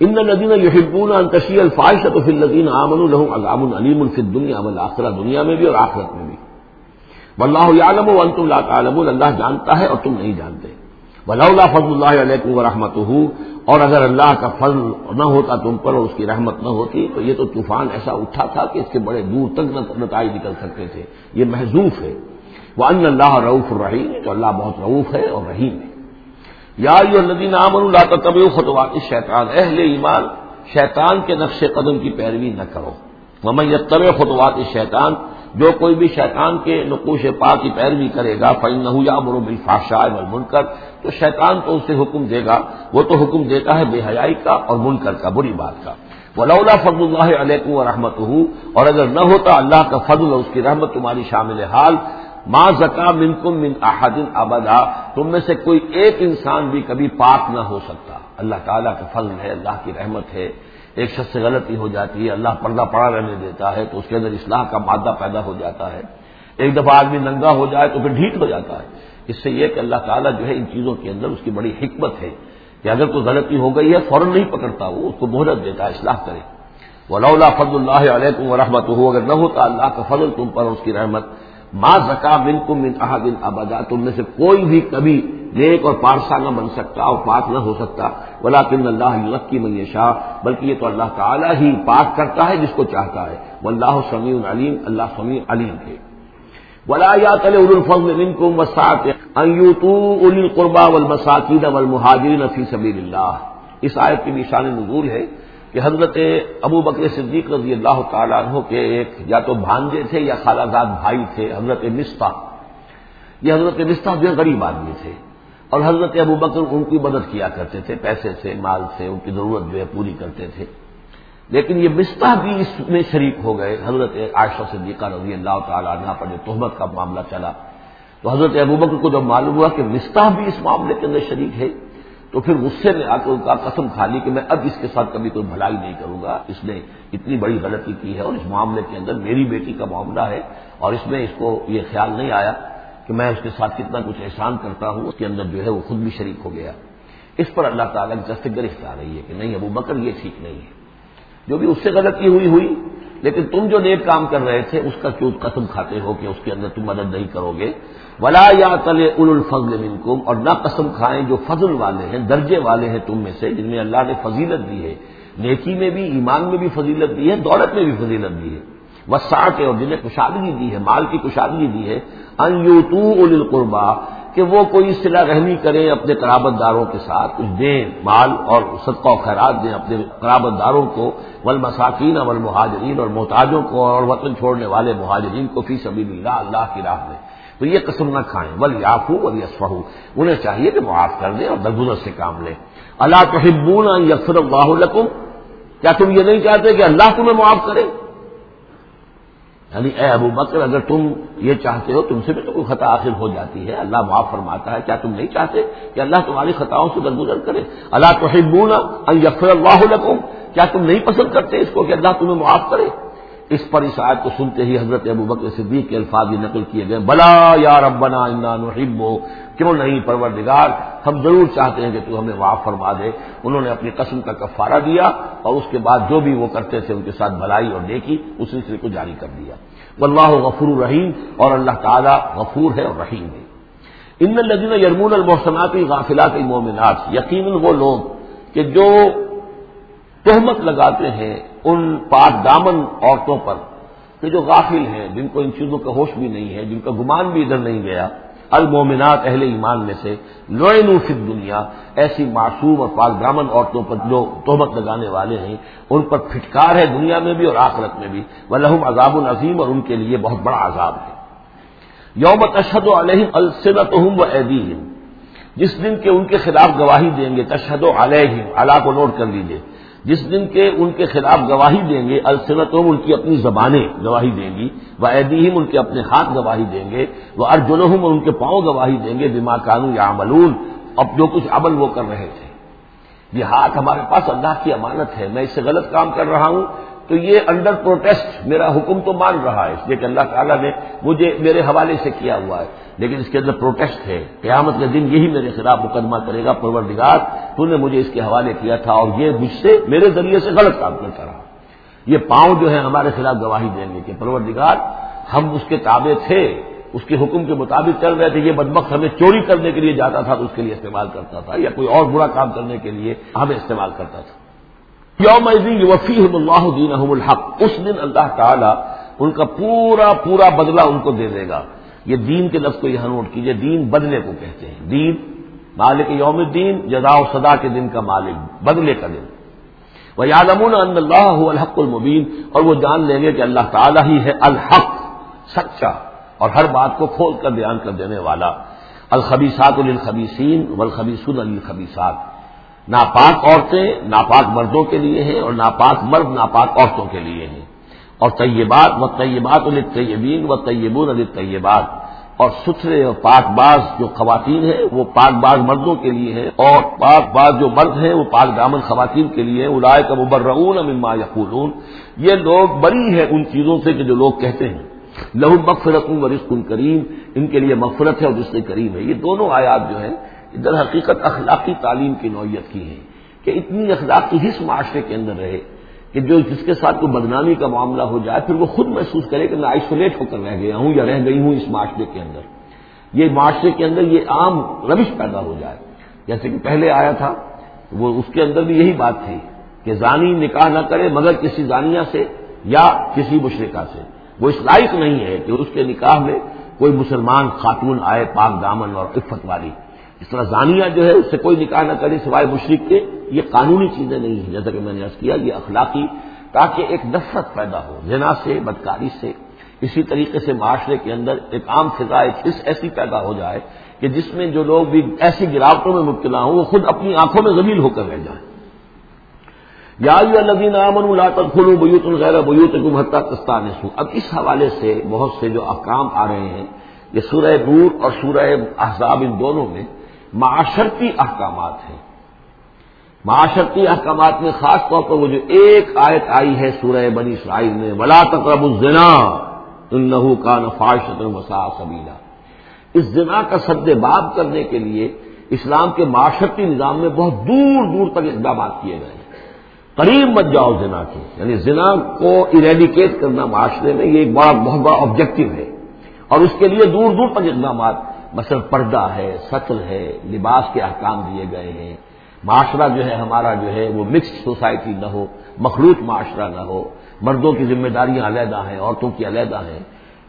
ان ندین یحبون ان تشیع الفاحش تو الذین آمنوا لهم عذاب علیم فی الدنیا والآخرہ دنیا میں بھی اور آخرت میں بھی۔ واللہ یعلم وانتم لا تعلمون، اللہ جانتا ہے اور تم نہیں جانتے۔ ولولا فضل اللہ علیکم ورحمتہ، اور اگر اللہ کا فضل نہ ہوتا تم پر اور اس کی رحمت نہ ہوتی، تو یہ تو طوفان ایسا اٹھا تھا کہ اس کے بڑے دور تک نتائج نکل سکتے تھے۔ یہ محضوف ہے۔ وہ ان اللہ رعوف الرحیم تو اللہ بہت رعوف ہے اور رحیم ہے۔ یا یو الدین عامن اللہ طب خطوات شیطان اہل ایمان، شیطان کے نقش قدم کی پیروی نہ کرو۔ ممن طب خطوات شیطان جو کوئی بھی شیطان کے نقوش پا کی پیروی کرے گا فن نہ یا برو بالفاشا بل تو شیطان تو اسے حکم دے گا، وہ تو حکم دیتا ہے بے حیائی کا اور منکر کا، بری بات کا۔ ولولا فضل اللہ علیکم و رحمت اور اگر نہ ہوتا اللہ کا فضل اور اس کی رحمت تمہاری شامل حال ماں زکا من کم من احدن ابدا تم میں سے کوئی ایک انسان بھی کبھی پاک نہ ہو سکتا۔ اللہ تعالیٰ کا فضل ہے، اللہ کی رحمت ہے۔ ایک شخص سے غلطی ہو جاتی ہے، اللہ پردہ پڑا رہنے دیتا ہے تو اس کے اندر اصلاح کا مادہ پیدا ہو جاتا ہے۔ ایک دفعہ آدمی ننگا ہو جائے تو پھر ڈھیٹ ہو جاتا ہے۔ اس سے یہ کہ اللہ تعالیٰ جو ہے ان چیزوں کے اندر اس کی بڑی حکمت ہے کہ اگر کوئی غلطی ہو گئی ہے، فوراً نہیں پکڑتا، وہ اس کو مہرت دیتا ہے، اصلاح کرے۔ وہ فضل اللہ علیہ و رحمت ہو اگر نہ ہوتا اللہ کا فضل تم پر اس کی رحمت۔ ماں زکا بن کو من احدن ابدا تم میں سے کوئی بھی کبھی نیک اور پارسا نہ بن سکتا اور پاک نہ ہو سکتا۔ بلا کن اللہ کی من شاہ بلکہ یہ تو اللہ تعالیٰ ہی پاک کرتا ہے جس کو چاہتا ہے۔ وہ اللہ سمیع علیم اللہ سمیع علیم ہے۔ ولا یا تل الفضل من کو مساط ال القربا والمساکین والمہاجرین فی سبیل اللہ اس آیت کی نشان نزول ہے۔ کہ حضرت ابو بکر صدیق رضی اللہ تعالیٰ عنہ کے ایک یا تو بھانجے تھے یا خالہ زاد بھائی تھے، حضرت مستہ یہ حضرت مستہ جو غریب آدمی تھے۔ اور حضرت ابو بکر ان کی مدد کیا کرتے تھے، پیسے سے مال سے ان کی ضرورت جو ہے پوری کرتے تھے۔ لیکن یہ مستہ بھی اس میں شریک ہو گئے۔ حضرت عائشہ صدیقہ رضی اللہ تعالیٰ عنہ پر جو تہمت کا معاملہ چلا۔ تو حضرت ابو بکر کو جب معلوم ہوا کہ مستہ بھی اس معاملے کے اندر شریک ہے تو پھر غصے میں آ کر کا قسم کھا لی کہ میں اب اس کے ساتھ کبھی کوئی بھلائی نہیں کروں گا۔ اس نے اتنی بڑی غلطی کی ہے اور اس معاملے کے اندر میری بیٹی کا معاملہ ہے اور اس میں اس کو یہ خیال نہیں آیا کہ میں اس کے ساتھ کتنا کچھ احسان کرتا ہوں، اس کے اندر جو ہے وہ خود بھی شریک ہو گیا۔ اس پر اللہ تعالیٰ کی دست گرفت آ رہی ہے کہ نہیں، ابو بکر یہ ٹھیک نہیں ہے۔ جو بھی اس سے غلطی ہوئی ہوئی۔ لیکن تم جو نیک کام کر رہے تھے، اس کا کیوں قسم کھاتے ہو کہ اس کے اندر تم مدد نہیں کرو گے۔ ولا یا تل ال الفضل منکم اور نہ قسم کھائیں جو فضل والے ہیں، درجے والے ہیں تم میں سے، جن میں اللہ نے فضیلت دی ہے۔ نیکی میں بھی، ایمان میں بھی فضیلت دی ہے، دولت میں بھی فضیلت دی ہے۔ وسعت اور جنہیں کشادگی دی ہے، مال کی کشادگی دی ہے۔ ان یو تو القربا کہ وہ کوئی صلح رحمی کریں اپنے قرابت داروں کے ساتھ کچھ دیں، مال اور صدقہ و خیرات دیں اپنے قرابت داروں کو ول مساکین اول مہاجرین اور محتاجوں کو اور وطن چھوڑنے والے مہاجرین کو فی سبھی اللہ اللہ کی راہ میں۔ تو یہ قسم نہ کھائیں۔ ول یافو ول یسفہ انہیں چاہیے کہ معاف کر دیں اور درگزر سے کام لیں۔ اللہ تو حبون یسر اللہ کیا تم یہ نہیں چاہتے کہ اللہ تمہیں معاف کرے؟ یعنی اے ابو بکر، اگر تم یہ چاہتے ہو، تم سے بھی تو کوئی خطا آخر ہو جاتی ہے۔ اللہ معاف فرماتا ہے۔ کیا تم نہیں چاہتے کہ اللہ تمہاری خطاؤں سے درگزر کرے؟ اللہ تحبون ان یفر اللہ کیا تم نہیں پسند کرتے اس کو کہ اللہ تمہیں معاف کرے؟ اس پر اس آیت کو سنتے ہی حضرت ابو بکر صدیق کے الفاظ نقل کیے گئے۔ بلا یا ربنا، انا نحب کیوں نہیں پروردگار، ہم ضرور چاہتے ہیں کہ تو ہمیں معاف فرما دے۔ انہوں نے اپنی قسم کا کفارہ دیا اور اس کے بعد جو بھی وہ کرتے تھے ان کے ساتھ بھلائی اور نیکی، اس سلسلے کو جاری کر دیا۔ واللہ غفور الرحیم اور اللہ تعالیٰ غفور ہے اور رحیم ہے۔ ان الدین یرمون المحسنات غافلات المومنات یقیناً وہ لوگ کہ جو تہمت لگاتے ہیں ان پاک دامن عورتوں پر، کہ جو غافل ہیں، جن کو ان چیزوں کا ہوش بھی نہیں ہے، جن کا گمان بھی ادھر نہیں گیا المومنات اہل ایمان میں سے لوئن فی دنیا ایسی معصوم اور پاک دامن عورتوں پر جو تہمت لگانے والے ہیں، ان پر پھٹکار ہے دنیا میں بھی اور آخرت میں بھی وہ لہم عذاب العظیم اور ان کے لیے بہت بڑا عذاب ہے۔ یوم تشہد علیہم السنت و عیدیم جس دن کے ان کے خلاف گواہی دیں گے تشہد علیہم اللہ کو نوٹ کر لیجیے جس دن کے ان کے خلاف گواہی دیں گے السنتوں ان کی اپنی زبانیں گواہی دیں گی وہ عیدیم ان کے اپنے ہاتھ گواہی دیں گے وہ ارجنہم ان کے پاؤں گواہی دیں گے دماغ کانو یا عملون اب جو کچھ عمل وہ کر رہے تھے۔ یہ ہاتھ ہمارے پاس اللہ کی امانت ہے، میں اس سے غلط کام کر رہا ہوں۔ تو یہ انڈر پروٹیسٹ میرا حکم تو مان رہا ہے، اس لیے کہ اللہ تعالیٰ نے مجھے میرے حوالے سے کیا ہوا ہے۔ لیکن اس کے اندر پروٹیسٹ ہے۔ قیامت کے دن یہی میرے خلاف مقدمہ کرے گا، پروردگار، تو نے مجھے اس کے حوالے کیا تھا اور یہ مجھ سے میرے ذریعے سے غلط کام کرتا رہا۔ یہ پاؤں جو ہے ہمارے خلاف گواہی دیں گے کہ پروردگار، ہم اس کے تابع تھے، اس کے حکم کے مطابق چل رہے تھے، یہ بدمخت ہمیں چوری کرنے کے لیے جاتا تھا، تو اس کے لیے استعمال کرتا تھا یا کوئی اور برا کام کرنے کے لیے ہمیں استعمال کرتا تھا۔ یوم وفی اللہ دین الحق. اس دن اللہ تعالی ان کا پورا پورا بدلہ ان کو دے دے گا. یہ دین کے لفظ کو یہاں نوٹ کیجیے. دین بدلے کو کہتے ہیں. دین مالک یوم الدین جزا و صدا کے دن کا مالک، بدلے کا دن. وہ یادمون اللہ الحق المبین اور وہ جان لیں گے کہ اللہ تعالیٰ ہی ہے الحق، سچا اور ہر بات کو کھول کر بیان کر دینے والا. الخبیسات الخبیسین والخبیسون الخبیسات ناپاک عورتیں ناپاک مردوں کے لیے ہیں اور ناپاک مرد ناپاک عورتوں کے لیے ہیں۔ اور طیبات و طیبات الطیبین و طیبون الطیبات اور ستھرے اور پاک باز جو خواتین ہیں وہ پاک باز مردوں کے لیے ہیں اور پاک باز جو مرد ہیں وہ پاک دامن خواتین کے لیے الائے کا مبرعون مما یقولون۔ یہ لوگ بری ہے ان چیزوں سے کہ جو لوگ کہتے ہیں۔ لہو مغفرت و رزق کریم۔ ان کے لیے مغفرت ہے اور رزق کریم ہے۔ یہ دونوں آیات جو ہیں در حقیقت اخلاقی تعلیم کی نوعیت کی ہے، کہ اتنی اخلاقی حص معاشرے کے اندر رہے کہ جو جس کے ساتھ کوئی بدنامی کا معاملہ ہو جائے، پھر وہ خود محسوس کرے کہ میں آئسولیٹ ہو کر رہ گیا ہوں یا رہ گئی ہوں اس معاشرے کے اندر۔ یہ معاشرے کے اندر یہ عام روش پیدا ہو جائے۔ جیسے کہ پہلے آیا تھا، وہ اس کے اندر بھی یہی بات تھی کہ زانی نکاح نہ کرے مگر کسی زانیہ سے یا کسی مشرقہ سے۔ وہ اس لائق نہیں ہے کہ اس کے نکاح میں کوئی مسلمان خاتون آئے، پاک دامن اور عفت والی۔ اس طرح زانیہ جو ہے، اس سے کوئی نکاح نہ کرے سوائے مشرق کے، یہ قانونی چیزیں نہیں ہیں، جیسا کہ میں نے عرض کیا، یہ اخلاقی، تاکہ ایک نفرت پیدا ہو، زنا سے، بدکاری سے، اسی طریقے سے معاشرے کے اندر ایک عام فضا، ایک حص ایسی پیدا ہو جائے کہ جس میں جو لوگ بھی ایسی گراوٹوں میں مبتلا ہوں، وہ خود اپنی آنکھوں میں زمین ہو کر رہ جائیں۔ یا الدین امن اللہ تخلو بیوت الغیر بیوت حتہ کستان اب اس حوالے سے بہت سے جو احکام آ رہے ہیں، یہ سورہ نور اور سورہ احزاب، ان دونوں میں معاشرتی احکامات ہیں۔ معاشرتی احکامات میں خاص طور پر وہ جو ایک آیت آئی ہے سورہ بنی اسرائیل میں، ولا تقرب الزنا انہو کا نفاشت وسا سبیلا اس زنا کا سد باب کرنے کے لیے اسلام کے معاشرتی نظام میں بہت دور دور تک اقدامات کیے گئے ہیں۔ قریب مت جاؤ زنا کے۔ یعنی زنا کو اریڈیکیٹ کرنا معاشرے میں یہ ایک بڑا، بہت بڑا آبجیکٹو ہے۔ اور اس کے لیے دور دور تک اقدامات مثلا پردہ ہے، سطل ہے، لباس کے احکام دیے گئے ہیں۔ معاشرہ جو ہے، ہمارا جو ہے، وہ مکسڈ سوسائٹی نہ ہو، مخلوط معاشرہ نہ ہو۔ مردوں کی ذمہ داریاں علیحدہ ہیں، عورتوں کی علیحدہ ہیں۔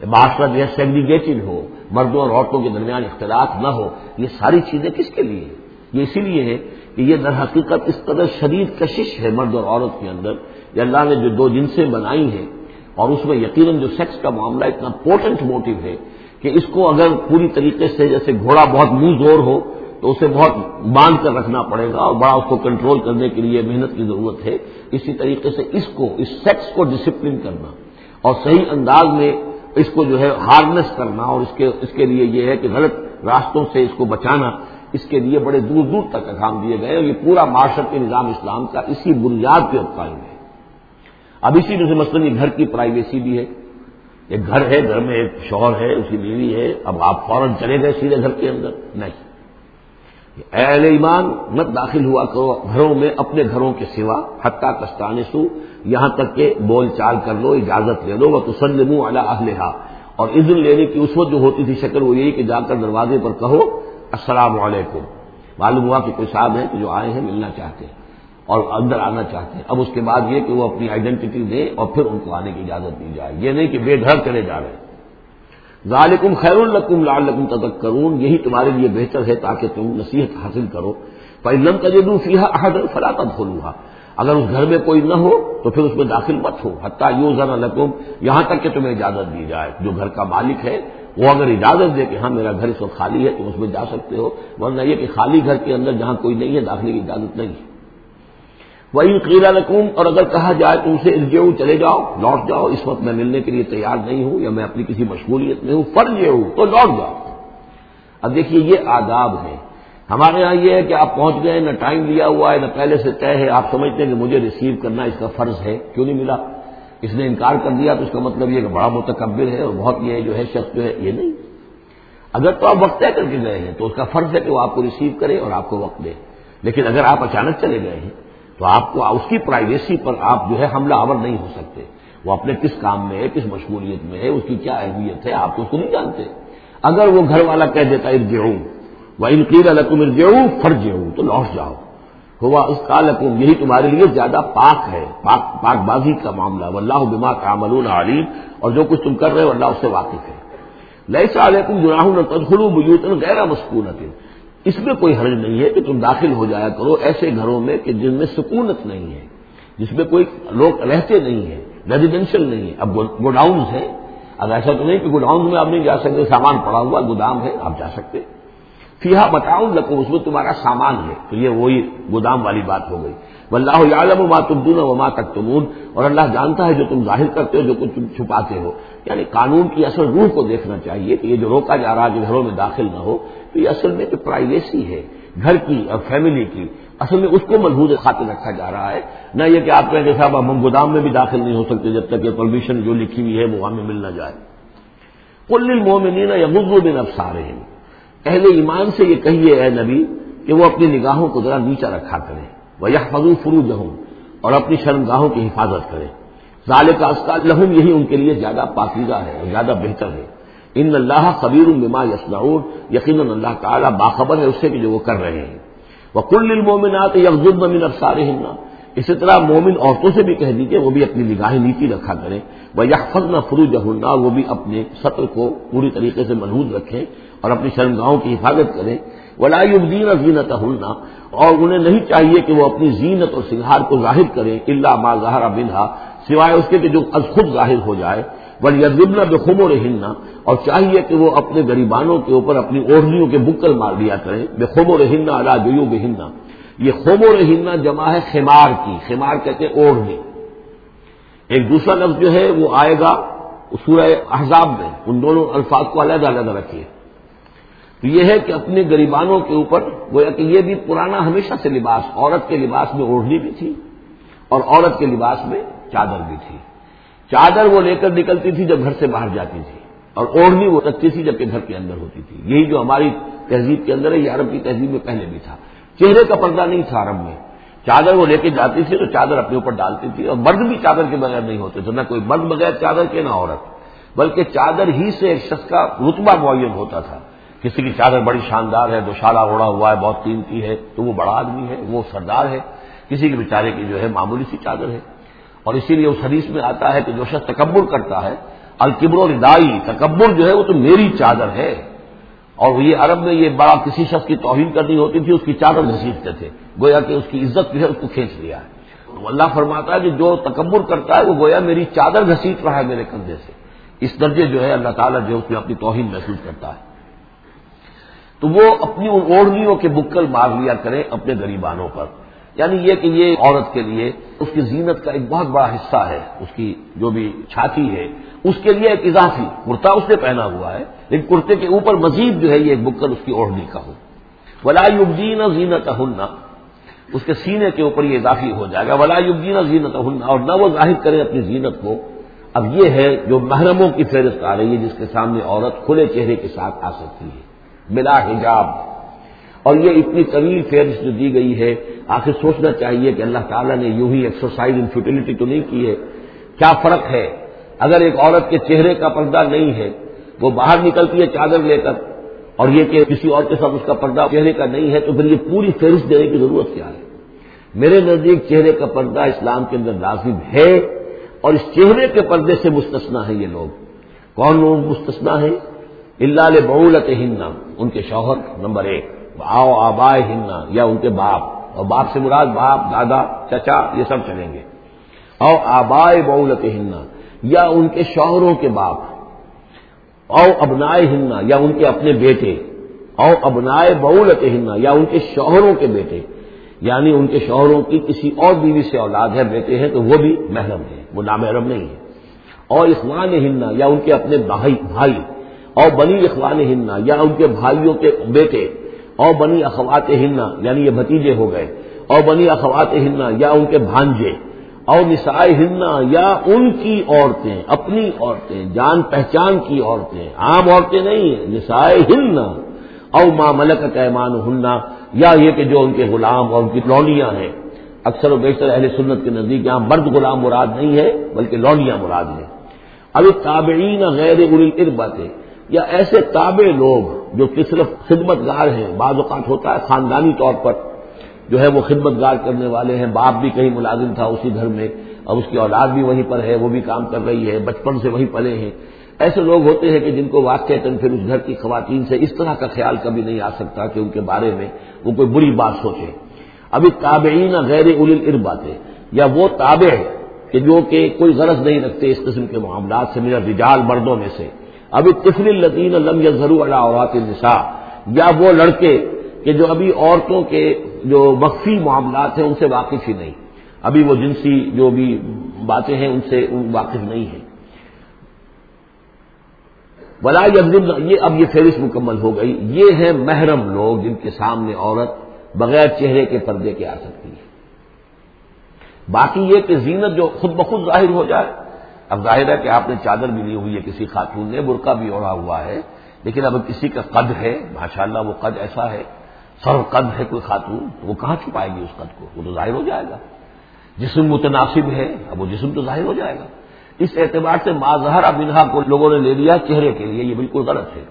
معاشرہ جو ہے سیگریگیٹڈ ہو۔ مردوں اور عورتوں کے درمیان اختلاط نہ ہو۔ یہ ساری چیزیں کس کے لیے یہ اسی لیے ہے کہ یہ در حقیقت اس قدر شدید کشش ہے مرد اور عورت کے اندر یہ اللہ نے جو دو جنسیں بنائی ہیں اور اس میں یقیناً جو سیکس کا معاملہ اتنا پورٹنٹ موٹو ہے کہ اس کو اگر پوری طریقے سے جیسے گھوڑا بہت منہ زور ہو تو اسے بہت باندھ کر رکھنا پڑے گا اور بڑا اس کو کنٹرول کرنے کے لیے محنت کی ضرورت ہے۔ اسی طریقے سے اس کو، اس سیکس کو ڈسپلن کرنا اور صحیح انداز میں اس کو جو ہے ہارنس کرنا اور اس کے اس کے لیے یہ ہے کہ غلط راستوں سے اس کو بچانا، اس کے لیے بڑے دور دور تک احکام دیے گئے اور یہ پورا معاشرتی نظام اسلام کا اسی بنیاد پہ قائم ہے۔ اب اسی میں سے مثلاً یہ گھر کی پرائیویسی بھی ہے۔ ایک گھر ہے، گھر میں ایک شوہر ہے اس کی بیوی ہے، اب آپ فوراً چلے گئے سیدھے گھر کے اندر۔ نہیں۔ اہل ایمان مت داخل ہوا کرو گھروں میں، اپنے گھروں کے سوا۔ حتہ کستانے سو یہاں تک کہ بول چال کر لو، اجازت لے لو۔ وہ تسلم اعلیٰ اور عزن لینے کی اس وقت جو ہوتی تھی، شکل وہ یہی کہ جا کر دروازے پر کہو، السلام علیکم۔ معلوم ہوا کہ کوئی صاحب ہیں کہ جو آئے ہیں، ملنا چاہتے ہیں۔ اور اندر آنا چاہتے ہیں۔ اب اس کے بعد یہ کہ وہ اپنی آئیڈینٹی دے اور پھر ان کو آنے کی اجازت دی جائے۔ یہ نہیں کہ بے گھر چلے جا رہے ظالکم خیر القم لال لقم تدک کرون یہی تمہارے لیے بہتر ہے تاکہ تم نصیحت حاصل کرو۔ پہلم کا جدو فیحا احد فلاطت کھولوں اگر اس گھر میں کوئی نہ ہو تو پھر اس میں داخل مت ہو۔ حتیٰ یوں ذرا لکم یہاں تک کہ تمہیں اجازت دی جائے۔ جو گھر کا مالک ہے، وہ اگر اجازت دے کہ ہاں میرا گھر اس وقت خالی ہے تم اس میں جا سکتے ہو۔ ورنہ یہ کہ خالی گھر کے اندر جہاں کوئی نہیں ہے، داخلے کی اجازت نہیں۔ ہے وہی قیلا رقوم اور اگر کہا جائے تم سے ارجو چلے جاؤ، لوٹ جاؤ، اس وقت میں ملنے کے لیے تیار نہیں ہوں یا میں اپنی کسی مشغولیت میں ہوں، فرض یہ ہوں تو لوٹ جاؤ۔ اب دیکھیے یہ آداب ہے ہمارے یہاں یہ ہے کہ آپ پہنچ گئے، نہ ٹائم لیا ہوا ہے، نہ پہلے سے طے ہے، آپ سمجھتے ہیں کہ مجھے ریسیو کرنا اس کا فرض ہے، کیوں نہیں ملا؟ اس نے انکار کر دیا تو اس کا مطلب یہ کہ بڑا متکبر ہے اور بہت یہ جو ہے، شخص جو ہے، یہ نہیں۔ اگر تو آپ وقت طے کر کے گئے ہیں تو اس کا فرض ہے کہ وہ آپ کو ریسیو کرے اور آپ کو وقت دے۔ لیکن اگر آپ اچانک چلے گئے ہیں تو آپ کو اس کی پرائیویسی پر آپ جو ہے حملہ آور نہیں ہو سکتے۔ وہ اپنے کس کام میں ہے، کس مشغولیت میں ہے، اس کی کیا اہمیت ہے، آپ تو اس کو نہیں جانتے۔ اگر وہ گھر والا کہہ دیتا، ارجعو وہ انقیر الکم ارجعو فرجعو تو لوٹ جاؤ۔ ہوا اس کا لکم، یہی تمہارے لیے زیادہ پاک ہے، پاک پاک بازی کا معاملہ۔ واللہ بما تعملون علیم۔ اور جو کچھ تم کر رہے ہو، اللہ اس سے واقف ہے۔ لیسا علیکم جناح تدخلوا بیوتا غیر مسکونت اس میں کوئی حرج نہیں ہے کہ تم داخل ہو جایا کرو ایسے گھروں میں کہ جن میں سکونت نہیں ہے، جس میں کوئی لوگ رہتے نہیں ہیں ریزیڈینشل نہیں ہے اب گوڈاؤنز ہیں۔ اب ایسا تو نہیں کہ گوڈاؤن میں آپ نہیں جا سکتے، سامان پڑا ہوا، گودام ہے، آپ جا سکتے۔ فیحا بتاؤں لکھو اس میں تمہارا سامان ہے۔ تو یہ وہی گودام والی بات ہو گئی۔ واللہ یعلم ما تبدون وما تکتمون۔ اور اللہ جانتا ہے جو تم ظاہر کرتے ہو، جو کچھ تم چھپاتے ہو۔ یعنی قانون کی اصل روح کو دیکھنا چاہیے کہ یہ جو روکا جا رہا ہے کہ گھروں میں داخل نہ ہو تو یہ اصل میں تو پرائیویسی ہے، گھر کی اور فیملی کی۔ اصل میں اس کو ملحوظ خاطر رکھا جا رہا ہے۔ نہ یہ کہ آپ کہیں کہ صاحب ہم گودام میں بھی داخل نہیں ہو سکتے جب تک یہ پرمیشن جو لکھی ہوئی ہے وہ ہمیں مل نہ جائے۔ کل مومنین یا مزو بن افسار ہیں اہل ایمان سے یہ کہیے اے نبی کہ وہ اپنی نگاہوں کو ذرا نیچا رکھا کریں۔ وہ یہ فضو فروج اور اپنی شرمگاہوں کی حفاظت کریں۔ ظال کا لہم یہی ان کے لیے زیادہ پاکیزہ ہے اور زیادہ بہتر ہے۔ ان اللہ قبیر الما یسنعون یقیناً اللہ تعالیٰ باخبر ہے اس سے کہ جو وہ کر رہے ہیں۔ وہ کل المومنات یکزد من افسار اسی طرح مومن عورتوں سے بھی کہہ دیجیے وہ بھی اپنی نگاہیں نیچی رکھا کریں۔ وہ یکفظ نہ فروج وہ بھی اپنے سطر کو پوری طریقے سے محدود رکھیں اور اپنی شرمگاہوں کی حفاظت کریں۔ ولا زینت ہننا اور انہیں نہیں چاہیے کہ وہ اپنی زینت اور سنگھار کو ظاہر کریں اللہ ما ظاہر بنہا سوائے اس کے کہ جو از خود ظاہر ہو جائے۔ بل یدبنا بے خمو رہنا اور چاہیے کہ وہ اپنے غریبانوں کے اوپر اپنی اوڑھنیوں کے بکل مار دیا کریں بے خمو رہنا اللہ جو بہننا یہ خومو رہنا جمع ہے خمار کی، خمار کہتے ہیں اوڑھنی ایک دوسرا لفظ جو ہے وہ آئے گا سورہ احزاب میں، ان دونوں الفاظ کو علیحدہ علیحدہ رکھیے۔ تو یہ ہے کہ اپنے غریبانوں کے اوپر، گویا کہ یہ بھی پرانا ہمیشہ سے لباس، عورت کے لباس میں اوڑھنی بھی تھی اور عورت کے لباس میں چادر بھی تھی۔ چادر وہ لے کر نکلتی تھی جب گھر سے باہر جاتی تھی اور اوڑھنی وہ رکھتی تھی جبکہ گھر کے اندر ہوتی تھی۔ یہی جو ہماری تہذیب کے اندر ہے، یہ عرب کی تہذیب میں پہلے بھی تھا۔ چہرے کا پردہ نہیں تھا عرب میں۔ چادر وہ لے کے جاتی تھی تو چادر اپنے اوپر ڈالتی تھی اور مرد بھی چادر کے بغیر نہیں ہوتے تھے، نہ کوئی مرد بغیر چادر کے، نہ عورت۔ بلکہ چادر ہی سے ایک شخص کا رتبہ معین ہوتا تھا۔ کسی کی چادر بڑی شاندار ہے دوشالہ اوڑا ہوا ہے، بہت قیمتی ہے، تو وہ بڑا آدمی ہے، وہ سردار ہے۔ کسی کے بیچارے کی جو ہے معمولی سی چادر ہے۔ اور اسی لیے اس حدیث میں آتا ہے کہ جو شخص تکبر کرتا ہے، الکبر و ردائی، تکبر جو ہے وہ تو میری چادر ہے۔ اور یہ عرب میں یہ بڑا کسی شخص کی توہین کرنی ہوتی تھی، اس کی چادر گھسیٹتے تھے۔ گویا کہ اس کی عزت جو ہے اس کو کھینچ لیا ہے۔ تو اللہ فرماتا ہے کہ جو تکبر کرتا ہے، وہ گویا میری چادر گھسیٹ رہا ہے میرے کندھے سے۔ اس درجے جو ہے اللہ تعالیٰ جو اس میں اپنی توہین محسوس کرتا ہے۔ تو وہ اپنی اوڑھنیوں کے بکل مار لیا کریں اپنے غریبانوں پر۔ یعنی یہ کہ یہ عورت کے لیے اس کی زینت کا ایک بہت بڑا حصہ ہے، اس کی جو بھی چھاتی ہے، اس کے لیے ایک اضافی کرتا اس نے پہنا ہوا ہے، لیکن کرتے کے اوپر مزید جو ہے یہ ایک بکل اس کی اوڑھنی کا ہو۔ ولا یبدین زینت ہننا اس کے سینے کے اوپر یہ اضافی ہو جائے گا۔ ولا یبدین زینت ہننا اور نہ وہ ظاہر کرے اپنی زینت کو۔ اب یہ ہے جو محرموں کی فہرست آ رہی ہے، جس کے سامنے عورت کھلے چہرے کے ساتھ آ سکتی ہے۔ بلا حجاب۔ اور یہ اتنی طویل فہرست جو دی گئی ہے، آخر سوچنا چاہیے کہ اللہ تعالیٰ نے یوں ہی ایکسرسائز ان فیوٹیلٹی تو نہیں کی ہے۔ کیا فرق ہے؟ اگر ایک عورت کے چہرے کا پردہ نہیں ہے، وہ باہر نکلتی ہے چادر لے کر، اور یہ کہ کسی اور کے ساتھ اس کا پردہ چہرے کا نہیں ہے، تو پھر یہ پوری فہرست دینے کی ضرورت کیا ہے؟ میرے نزدیک چہرے کا پردہ اسلام کے اندر لازم ہے، اور اس چہرے کے پردے سے مستثنا ہے یہ لوگ۔ کون لوگ مستثنا ہیں؟ اللہ بہولت ہننا ان کے شوہر، نمبر ایک۔ آؤ آبائے ہننا یا ان کے باپ اور باپ سے مراد باپ، دادا، چچا، یہ سب چلیں گے۔ او آبائے بہولت ہننا یا ان کے شوہروں کے باپ۔ او ابنائے ہننا یا ان کے اپنے بیٹے۔ او ابنائے بہولت ہننا یا ان کے شوہروں کے بیٹے۔ یعنی ان کے شوہروں کی کسی اور بیوی سے اولاد ہے، بیٹے ہیں، تو وہ بھی محرم ہے وہ نامحرم نہیں ہے اور اخوان ہننا یا ان کے اپنے بھائی بھائی۔ اور بنی اخوان ہننا یا ان کے بھائیوں کے بیٹے۔ اور بنی اخوات ہننا یعنی یہ بھتیجے ہو گئے اور بنی اخوات ہننا یا ان کے بھانجے اور نسائے ہننا یا ان کی عورتیں، اپنی عورتیں، جان پہچان کی عورتیں، عام عورتیں نہیں ہیں نسائے ہننا او ماں ملک ایمان ہننا یا یہ کہ جو ان کے غلام اور ان کی لونیاں ہیں۔ اکثر و بیشتر اہل سنت کے نزدیک یہاں مرد غلام مراد نہیں ہے، بلکہ لونیاں مراد ہیں۔ اب تابعین غیر اری اربت یا ایسے تابع لوگ جو کہ صرف خدمت گار ہیں، بعض اوقات ہوتا ہے خاندانی طور پر جو ہے وہ خدمت گار کرنے والے ہیں، باپ بھی کہیں ملازم تھا اسی گھر میں اور اس کی اولاد بھی وہیں پر ہے، وہ بھی کام کر رہی ہے، بچپن سے وہیں پلے ہیں۔ ایسے لوگ ہوتے ہیں کہ جن کو واقع پھر اس گھر کی خواتین سے اس طرح کا خیال کبھی نہیں آ سکتا کہ ان کے بارے میں وہ کوئی بری بات سوچے۔ ابھی تابعین غیر اول اربات یا وہ تابع کہ جو کہ کوئی غرض نہیں رکھتے اس قسم کے معاملات سے، میرا رجال مردوں میں سے۔ ابھی طفل الدین لم یا ضرور اللہ نسا یا وہ لڑکے کہ جو ابھی عورتوں کے جو مخفی معاملات ہیں، ان سے واقف ہی نہیں۔ ابھی وہ جنسی جو بھی باتیں ہیں، ان سے واقف نہیں ہیں۔ بلا یہ اب یہ فہرست مکمل ہو گئی۔ یہ ہے محرم لوگ جن کے سامنے عورت بغیر چہرے کے پردے کے آ سکتی ہے۔ باقی یہ کہ زینت جو خود بخود ظاہر ہو جائے اب ظاہر ہے کہ آپ نے چادر بھی لی ہوئی ہے، کسی خاتون نے، برقع بھی اوڑا ہوا ہے۔ لیکن اب کسی کا قد ہے، ماشاءاللہ وہ قد ایسا ہے، سر قد ہے کوئی خاتون، تو وہ کہاں چھپائے گی اس قد کو؟ وہ تو ظاہر ہو جائے گا۔ جسم متناسب ہے، اب وہ جسم تو ظاہر ہو جائے گا۔ اس اعتبار سے ماظہر اب انہا کو لوگوں نے لے لیا چہرے کے لیے، یہ بالکل غلط ہے۔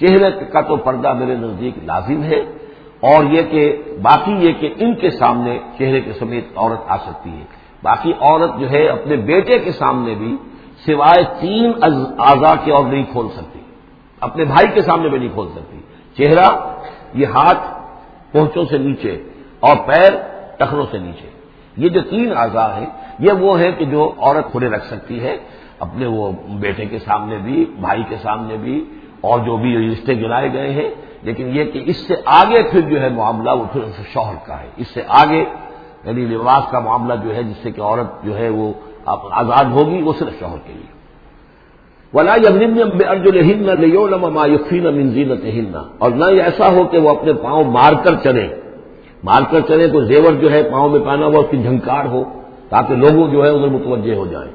چہرے کا تو پردہ میرے نزدیک لازم ہے، اور یہ کہ باقی یہ کہ ان کے سامنے چہرے کے سمیت عورت آ سکتی ہے۔ باقی عورت جو ہے اپنے بیٹے کے سامنے بھی سوائے تین اعضا کے اور نہیں کھول سکتی۔ اپنے بھائی کے سامنے بھی نہیں کھول سکتی۔ چہرہ، یہ ہاتھ پہنچوں سے نیچے اور پیر ٹخروں سے نیچے۔ یہ جو تین اعضا ہیں، یہ وہ ہیں کہ جو عورت کھلے رکھ سکتی ہے اپنے وہ بیٹے کے سامنے بھی، بھائی کے سامنے بھی اور جو بھی رشتے گرائے گئے ہیں۔ لیکن یہ کہ اس سے آگے پھر جو ہے معاملہ وہ پھر شوہر کا ہے۔ اس سے آگے یعنی لباس کا معاملہ جو ہے جس سے کہ عورت جو ہے وہ آزاد ہوگی، وہ صرف شوہر کے لیے۔ ولا یقین منزینت ہننا اور نہ ایسا ہو کہ وہ اپنے پاؤں مار کر چلے مار کر چلے تو زیور جو ہے پاؤں میں پانا وہ اس کی جھنکار ہو تاکہ لوگوں جو ہے ادھر متوجہ ہو جائیں۔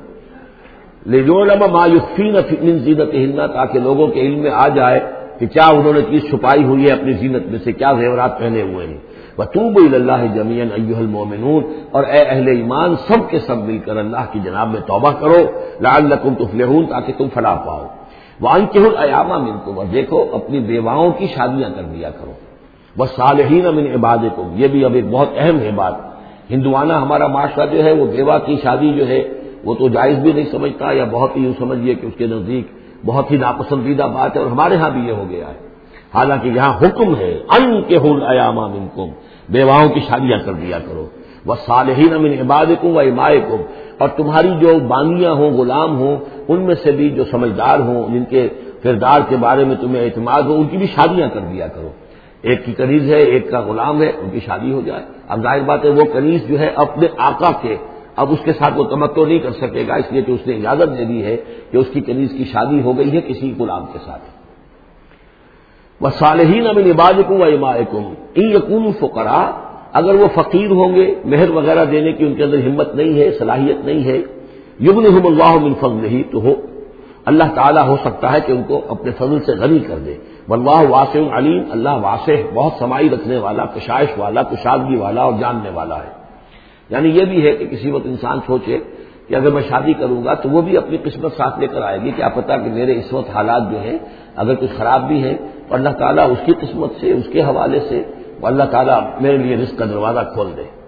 لجو لما مایوفین زینت ہننا تاکہ لوگوں کے علم میں آ جائے کہ کیا انہوں نے چیز چھپائی ہوئی ہے اپنی زینت میں سے، کیا زیورات پہنے ہوئے ہیں۔ بطوب اللہ جمین ایوہ المومنون اور اے اہل ایمان، سب کے سب مل کر اللہ کی جناب میں توبہ کرو۔ لعلکم تفلحون، تاکہ تم فلاح پاؤ۔ وان کے ایاما منکم، اور دیکھو، اپنی بیواؤں کی شادیاں کر دیا کرو۔ بس صالحین من عبادکم، یہ بھی اب ایک بہت اہم ہے بات۔ ہندوانہ ہمارا معاشرہ جو ہے، وہ بیوہ کی شادی جو ہے، وہ تو جائز بھی نہیں سمجھتا، یا بہت ہی یوں سمجھیے کہ اس کے نزدیک بہت ہی ناپسندیدہ بات ہے، اور ہمارے ہاں بھی یہ ہو گیا ہے۔ حالانکہ یہاں حکم ہے ان کے ہل ایاما منکم، بیواؤں کی شادیاں کر دیا کرو۔ وہ صالحین امن عباد کو و امائے کو اور تمہاری جو بانیاں ہوں، غلام ہوں، ان میں سے بھی جو سمجھدار ہوں، جن کے کردار کے بارے میں تمہیں اعتماد ہو، ان کی بھی شادیاں کر دیا کرو۔ ایک کی کنیز ہے، ایک کا غلام ہے، ان کی شادی ہو جائے۔ اب ظاہر بات ہے، وہ کنیز جو ہے، اپنے آقا کے، اب اس کے ساتھ وہ تمتو نہیں کر سکے گا، اس لیے کہ اس نے اجازت دے دی ہے کہ اس کی کنیز کی شادی ہو گئی ہے کسی غلام کے ساتھ۔ وہ صالحین اب نباز کو یقون فقرا اگر وہ فقیر ہوں گے، مہر وغیرہ دینے کی ان کے اندر ہمت نہیں ہے، صلاحیت نہیں ہے یبن اللہ من فضل نہیں تو ہو، اللہ تعالیٰ ہو سکتا ہے کہ ان کو اپنے فضل سے غنی کر دے۔ واللہ واسع علیم، اللہ واسع، بہت سمائی رکھنے والا، کشائش والا، کشادگی والا اور جاننے والا ہے۔ یعنی یہ بھی ہے کہ کسی وقت انسان سوچے کہ اگر میں شادی کروں گا تو وہ بھی اپنی قسمت ساتھ لے کر آئے گی کیا پتا کہ میرے اس وقت حالات جو ہیں، اگر کچھ خراب بھی ہیں اور اللہ تعالیٰ اس کی قسمت سے، اس کے حوالے سے اور اللہ تعالیٰ میرے لیے رزق کا دروازہ کھول دے۔